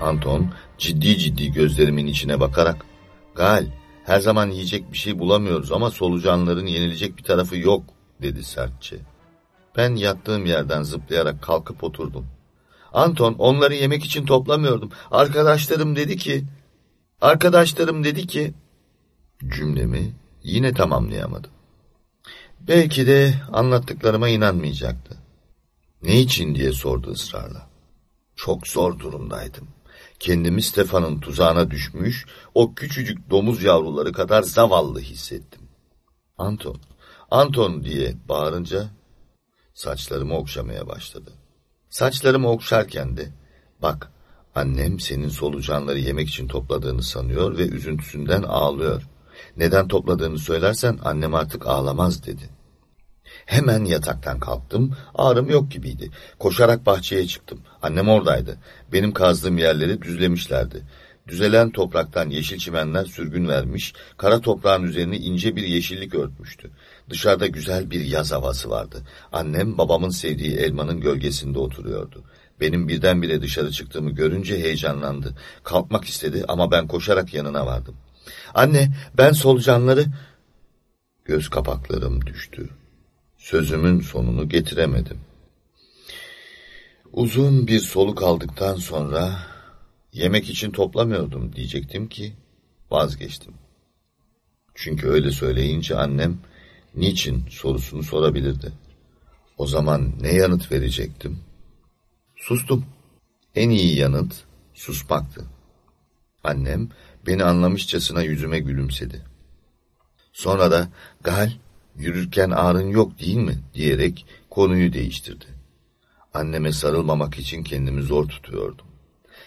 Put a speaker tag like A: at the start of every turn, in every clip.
A: Anton ciddi ciddi gözlerimin içine bakarak Gal her zaman yiyecek bir şey bulamıyoruz ama solucanların yenilecek bir tarafı yok dedi sertçe. Ben yattığım yerden zıplayarak kalkıp oturdum. Anton onları yemek için toplamıyordum. Arkadaşlarım dedi ki, arkadaşlarım dedi ki, cümlemi yine tamamlayamadım. Belki de anlattıklarıma inanmayacaktı. Ne için diye sordu ısrarla. Çok zor durumdaydım. Kendimi Stefan'ın tuzağına düşmüş, o küçücük domuz yavruları kadar zavallı hissettim. Anton, Anton diye bağırınca saçlarımı okşamaya başladı. Saçlarımı okşarken de, bak annem senin solucanları yemek için topladığını sanıyor ve üzüntüsünden ağlıyor. Neden topladığını söylersen annem artık ağlamaz dedi. Hemen yataktan kalktım. Ağrım yok gibiydi. Koşarak bahçeye çıktım. Annem oradaydı. Benim kazdığım yerleri düzlemişlerdi. Düzelen topraktan yeşil çimenler sürgün vermiş, kara toprağın üzerini ince bir yeşillik örtmüştü. Dışarıda güzel bir yaz havası vardı. Annem babamın sevdiği elmanın gölgesinde oturuyordu. Benim birdenbire dışarı çıktığımı görünce heyecanlandı. Kalkmak istedi ama ben koşarak yanına vardım. Anne ben solucanları... Göz kapaklarım düştü. Sözümün sonunu getiremedim. Uzun bir soluk aldıktan sonra yemek için toplamıyordum diyecektim ki vazgeçtim. Çünkü öyle söyleyince annem niçin sorusunu sorabilirdi. O zaman ne yanıt verecektim? Sustum. En iyi yanıt susmaktı. Annem beni anlamışçasına yüzüme gülümsedi. Sonra da Gal yürürken ağrın yok değil mi diyerek konuyu değiştirdi. Anneme sarılmamak için kendimi zor tutuyordum.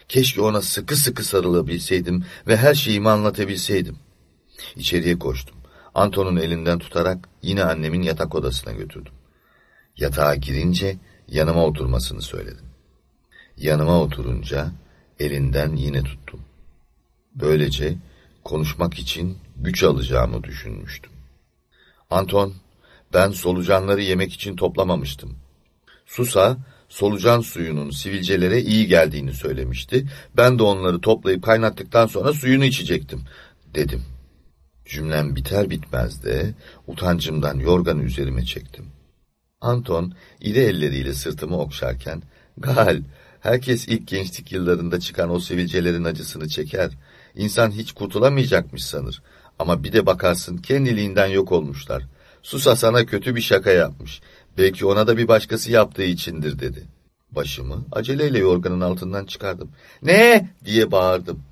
A: Keşke ona sıkı sıkı sarılabilseydim ve her şeyimi anlatabilseydim. İçeriye koştum. Anton'un elinden tutarak yine annemin yatak odasına götürdüm. Yatağa girince yanıma oturmasını söyledim. Yanıma oturunca elinden yine tuttum. Böylece konuşmak için güç alacağımı düşünmüştüm. Anton, ben solucanları yemek için toplamamıştım. Susa, solucan suyunun sivilcelere iyi geldiğini söylemişti. Ben de onları toplayıp kaynattıktan sonra suyunu içecektim, dedim. Cümlem biter bitmez de utancımdan yorganı üzerime çektim. Anton iri elleriyle sırtımı okşarken, Gal, herkes ilk gençlik yıllarında çıkan o sivilcelerin acısını çeker. İnsan hiç kurtulamayacakmış sanır. Ama bir de bakarsın kendiliğinden yok olmuşlar. Susa sana kötü bir şaka yapmış. Belki ona da bir başkası yaptığı içindir dedi. Başımı aceleyle yorganın altından çıkardım. Ne diye bağırdım.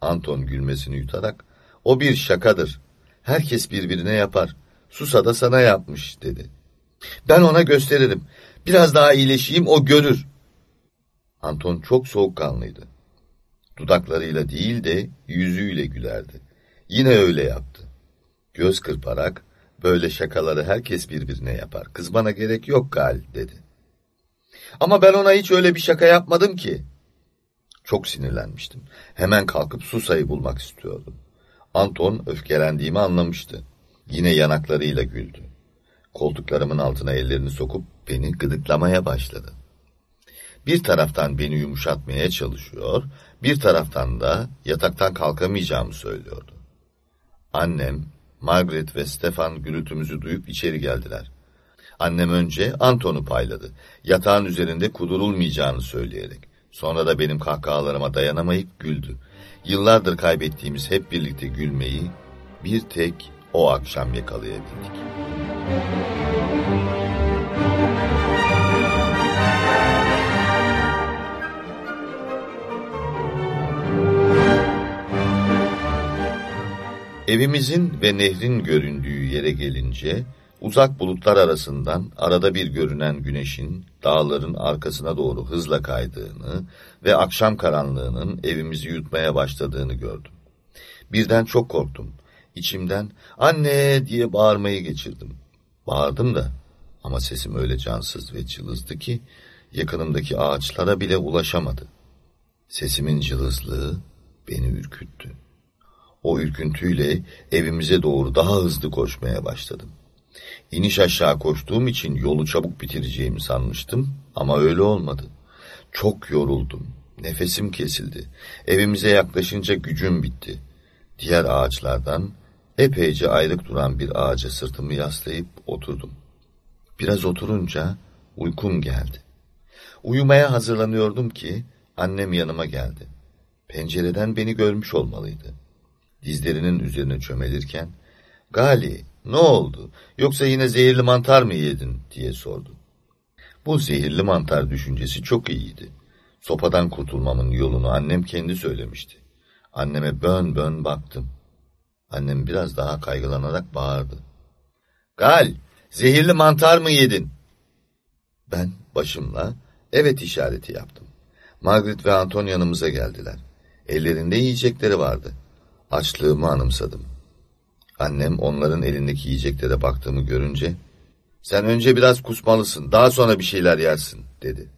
A: Anton gülmesini yutarak o bir şakadır. Herkes birbirine yapar. Susa da sana yapmış dedi. Ben ona gösteririm. Biraz daha iyileşeyim o görür. Anton çok soğukkanlıydı. Dudaklarıyla değil de yüzüyle gülerdi. Yine öyle yaptı. Göz kırparak böyle şakaları herkes birbirine yapar. Kızmana gerek yok gal dedi. Ama ben ona hiç öyle bir şaka yapmadım ki. Çok sinirlenmiştim. Hemen kalkıp Susa'yı bulmak istiyordum. Anton öfkelendiğimi anlamıştı. Yine yanaklarıyla güldü. Koltuklarımın altına ellerini sokup beni gıdıklamaya başladı. Bir taraftan beni yumuşatmaya çalışıyor, bir taraftan da yataktan kalkamayacağımı söylüyordu. Annem, Margaret ve Stefan gürültümüzü duyup içeri geldiler. Annem önce Anton'u payladı. Yatağın üzerinde kudurulmayacağını söyleyerek. Sonra da benim kahkahalarıma dayanamayıp güldü. Yıllardır kaybettiğimiz hep birlikte gülmeyi bir tek o akşam yakalayabildik. Evimizin ve nehrin göründüğü yere gelince uzak bulutlar arasından arada bir görünen güneşin dağların arkasına doğru hızla kaydığını ve akşam karanlığının evimizi yutmaya başladığını gördüm. Birden çok korktum. İçimden anne diye bağırmayı geçirdim. Bağırdım da ama sesim öyle cansız ve cılızdı ki yakınımdaki ağaçlara bile ulaşamadı. Sesimin cılızlığı beni ürküttü. O ürküntüyle evimize doğru daha hızlı koşmaya başladım. İniş aşağı koştuğum için yolu çabuk bitireceğimi sanmıştım ama öyle olmadı. Çok yoruldum, Nefesim kesildi. Evimize yaklaşınca gücüm bitti. Diğer ağaçlardan epeyce ayrık duran bir ağaca sırtımı yaslayıp oturdum. Biraz oturunca uykum geldi. Uyumaya hazırlanıyordum ki annem yanıma geldi. Pencereden beni görmüş olmalıydı. Dizlerinin üzerine çömelirken, Gali ne oldu yoksa yine zehirli mantar mı yedin diye sordu. Bu zehirli mantar düşüncesi çok iyiydi. Sopadan kurtulmamın yolunu annem kendi söylemişti. Anneme bön bön baktım. Annem biraz daha kaygılanarak bağırdı. Gal, zehirli mantar mı yedin? Ben başımla evet işareti yaptım. Margaret ve Anton yanımıza geldiler. Ellerinde yiyecekleri vardı. Açlığımı anımsadım. Annem onların elindeki yiyeceklere baktığımı görünce, ''Sen önce biraz kusmalısın, daha sonra bir şeyler yersin.'' dedi.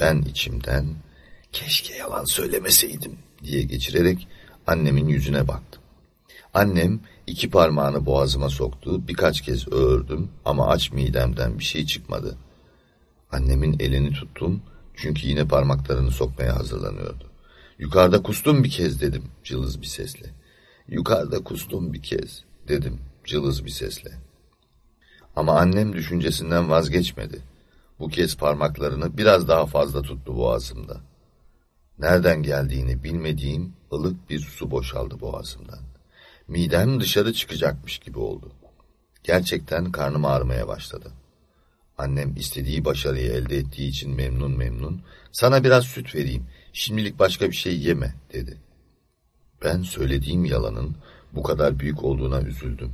A: Ben içimden, ''Keşke yalan söylemeseydim.'' diye geçirerek annemin yüzüne baktım. Annem iki parmağını boğazıma soktu, birkaç kez öğürdüm ama aç midemden bir şey çıkmadı. Annemin elini tuttum çünkü yine parmaklarını sokmaya hazırlanıyordu. Yukarıda kustum bir kez dedim cılız bir sesle. Yukarıda kustum bir kez dedim cılız bir sesle. Ama annem düşüncesinden vazgeçmedi. Bu kez parmaklarını biraz daha fazla tuttu boğazımda. Nereden geldiğini bilmediğim ılık bir su boşaldı boğazımdan. Midem dışarı çıkacakmış gibi oldu. Gerçekten karnım ağrımaya başladı. Annem istediği başarıyı elde ettiği için memnun memnun, sana biraz süt vereyim, şimdilik başka bir şey yeme dedi. Ben söylediğim yalanın bu kadar büyük olduğuna üzüldüm.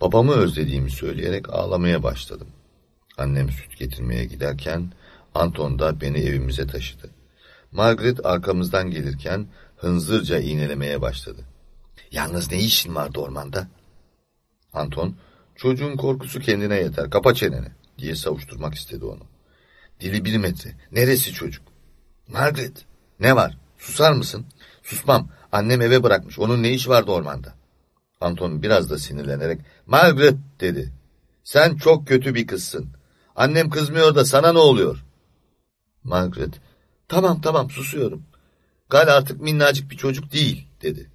A: Babamı özlediğimi söyleyerek ağlamaya başladım. Annem süt getirmeye giderken Anton da beni evimize taşıdı. Margaret arkamızdan gelirken hınzırca iğnelemeye başladı. Yalnız ne işin vardı ormanda? Anton, çocuğun korkusu kendine yeter, kapa çeneni diye savuşturmak istedi onu. Dili bir metre, neresi çocuk? Margaret, ne var? Susar mısın? Susmam, annem eve bırakmış, onun ne iş vardı ormanda? Anton biraz da sinirlenerek, Margaret dedi. Sen çok kötü bir kızsın. Annem kızmıyor da sana ne oluyor? Margaret, tamam tamam susuyorum. Gal artık minnacık bir çocuk değil, dedi.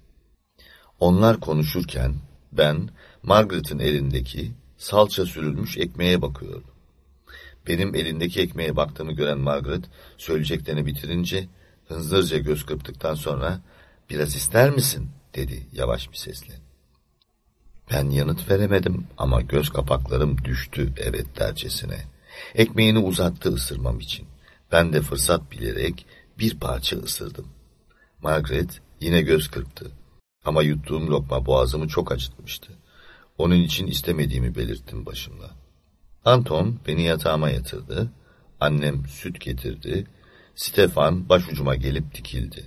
A: Onlar konuşurken ben Margaret'in elindeki salça sürülmüş ekmeğe bakıyordum. Benim elindeki ekmeğe baktığımı gören Margaret söyleyeceklerini bitirince hızlıca göz kırptıktan sonra biraz ister misin dedi yavaş bir sesle. Ben yanıt veremedim ama göz kapaklarım düştü evet dercesine. Ekmeğini uzattı ısırmam için. Ben de fırsat bilerek bir parça ısırdım. Margaret yine göz kırptı. Ama yuttuğum lokma boğazımı çok acıtmıştı. Onun için istemediğimi belirttim başımla. Anton beni yatağıma yatırdı. Annem süt getirdi. Stefan başucuma gelip dikildi.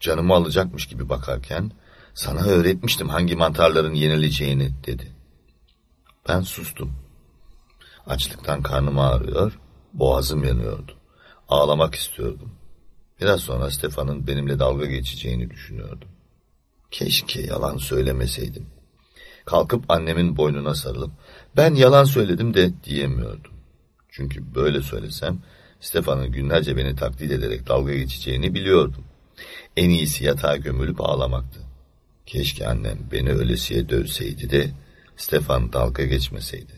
A: Canımı alacakmış gibi bakarken, sana öğretmiştim hangi mantarların yenileceğini dedi. Ben sustum. Açlıktan karnım ağrıyor, boğazım yanıyordu. Ağlamak istiyordum. Biraz sonra Stefan'ın benimle dalga geçeceğini düşünüyordum. Keşke yalan söylemeseydim. Kalkıp annemin boynuna sarılıp ben yalan söyledim de diyemiyordum. Çünkü böyle söylesem Stefan'ın günlerce beni taklit ederek dalga geçeceğini biliyordum. En iyisi yatağa gömülüp ağlamaktı. Keşke annem beni ölesiye dövseydi de Stefan dalga geçmeseydi.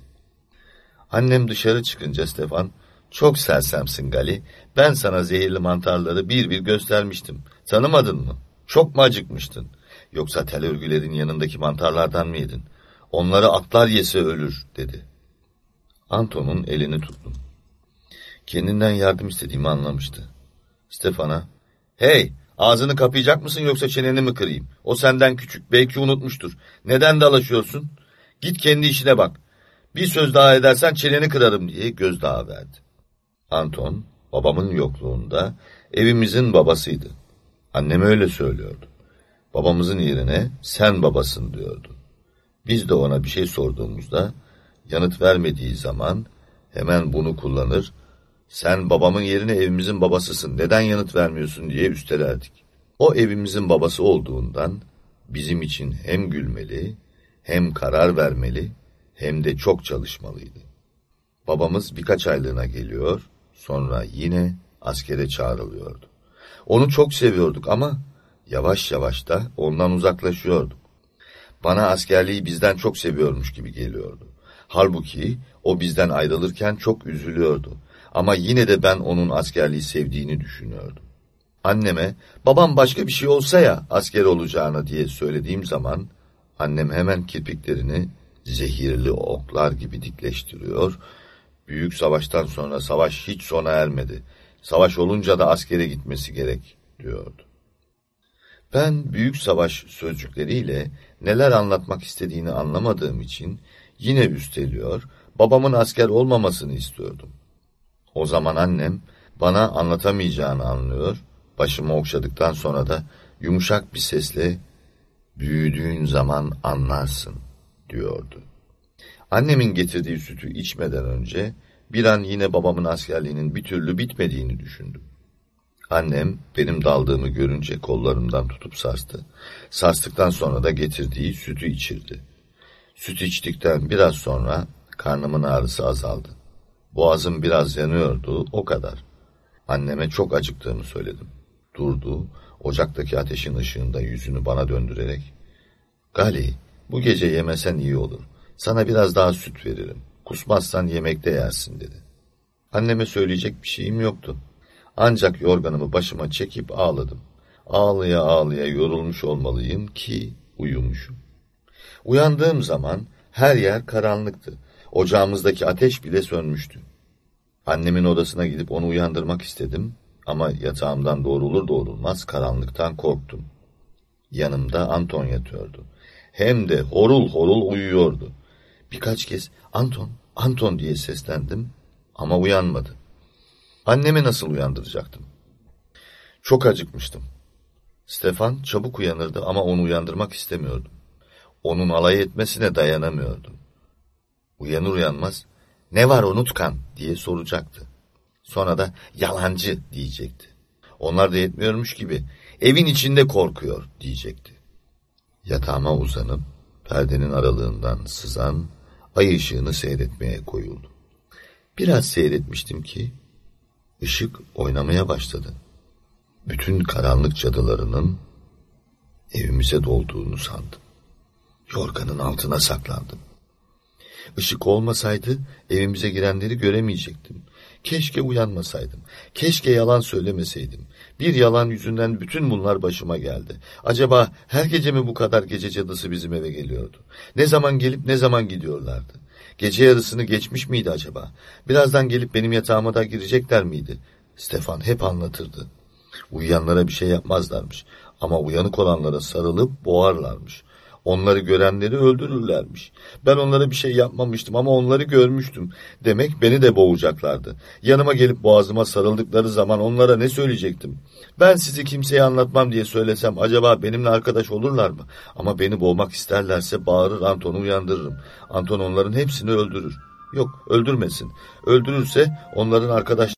A: Annem dışarı çıkınca Stefan, çok sersemsin Gali, ben sana zehirli mantarları bir bir göstermiştim. Tanımadın mı? Çok mu acıkmıştın? Yoksa tel örgülerin yanındaki mantarlardan mı yedin? Onları atlar yese ölür, dedi. Anton'un elini tuttum. Kendinden yardım istediğimi anlamıştı. Stefan'a, hey, ağzını kapayacak mısın yoksa çeneni mi kırayım? O senden küçük, belki unutmuştur. Neden dalaşıyorsun? Git kendi işine bak. Bir söz daha edersen çeneni kırarım diye gözdağı verdi. Anton, babamın yokluğunda evimizin babasıydı. Annem öyle söylüyordu. Babamızın yerine sen babasın diyordu. Biz de ona bir şey sorduğumuzda yanıt vermediği zaman hemen bunu kullanır, sen babamın yerine evimizin babasısın neden yanıt vermiyorsun diye üstelerdik. O evimizin babası olduğundan bizim için hem gülmeli, hem karar vermeli, hem de çok çalışmalıydı. Babamız birkaç aylığına geliyor, sonra yine askere çağrılıyordu. Onu çok seviyorduk ama yavaş yavaş da ondan uzaklaşıyorduk. Bana askerliği bizden çok seviyormuş gibi geliyordu. Halbuki o bizden ayrılırken çok üzülüyordu. Ama yine de ben onun askerliği sevdiğini düşünüyordum. Anneme babam başka bir şey olsa ya asker olacağına diye söylediğim zaman annem hemen kirpiklerini zehirli oklar gibi dikleştiriyor. Büyük savaştan sonra savaş hiç sona ermedi. Savaş olunca da askere gitmesi gerek diyordu. Ben büyük savaş sözcükleriyle neler anlatmak istediğini anlamadığım için yine üsteliyor, babamın asker olmamasını istiyordum. O zaman annem bana anlatamayacağını anlıyor, başımı okşadıktan sonra da yumuşak bir sesle büyüdüğün zaman anlarsın diyordu. Annemin getirdiği sütü içmeden önce bir an yine babamın askerliğinin bir türlü bitmediğini düşündüm. Annem benim daldığımı görünce kollarımdan tutup sarstı. Sarstıktan sonra da getirdiği sütü içirdi. Süt içtikten biraz sonra karnımın ağrısı azaldı. Boğazım biraz yanıyordu, o kadar. Anneme çok acıktığımı söyledim. Durdu, ocaktaki ateşin ışığında yüzünü bana döndürerek, ''Gali, bu gece yemesen iyi olur. Sana biraz daha süt veririm. Kusmazsan yemekte yersin.'' dedi. Anneme söyleyecek bir şeyim yoktu. Ancak yorganımı başıma çekip ağladım. Ağlaya ağlaya yorulmuş olmalıyım ki uyumuşum. Uyandığım zaman her yer karanlıktı. Ocağımızdaki ateş bile sönmüştü. Annemin odasına gidip onu uyandırmak istedim ama yatağımdan doğrulur doğrulmaz karanlıktan korktum. Yanımda Anton yatıyordu. Hem de horul horul uyuyordu. Birkaç kez Anton, Anton diye seslendim ama uyanmadı. Annemi nasıl uyandıracaktım? Çok acıkmıştım. Stefan çabuk uyanırdı ama onu uyandırmak istemiyordum. Onun alay etmesine dayanamıyordum. Uyanır uyanmaz, ne var unutkan diye soracaktı. Sonra da yalancı diyecekti. Onlar da yetmiyormuş gibi evin içinde korkuyor diyecekti. Yatağıma uzanıp perdenin aralığından sızan ay ışığını seyretmeye koyuldu. Biraz seyretmiştim ki ışık oynamaya başladı. Bütün karanlık cadılarının evimize dolduğunu sandım. Yorganın altına saklandım. Işık olmasaydı evimize girenleri göremeyecektim. Keşke uyanmasaydım. Keşke yalan söylemeseydim. Bir yalan yüzünden bütün bunlar başıma geldi. Acaba her gece mi bu kadar gece cadısı bizim eve geliyordu? Ne zaman gelip ne zaman gidiyorlardı? Gece yarısını geçmiş miydi acaba? Birazdan gelip benim yatağıma da girecekler miydi? Stefan hep anlatırdı. Uyuyanlara bir şey yapmazlarmış. Ama uyanık olanlara sarılıp boğarlarmış. Onları görenleri öldürürlermiş. Ben onlara bir şey yapmamıştım ama onları görmüştüm. Demek beni de boğacaklardı. Yanıma gelip boğazıma sarıldıkları zaman onlara ne söyleyecektim? Ben sizi kimseye anlatmam diye söylesem acaba benimle arkadaş olurlar mı? Ama beni boğmak isterlerse bağırır Anton'u uyandırırım. Anton onların hepsini öldürür. Yok öldürmesin. Öldürürse onların arkadaş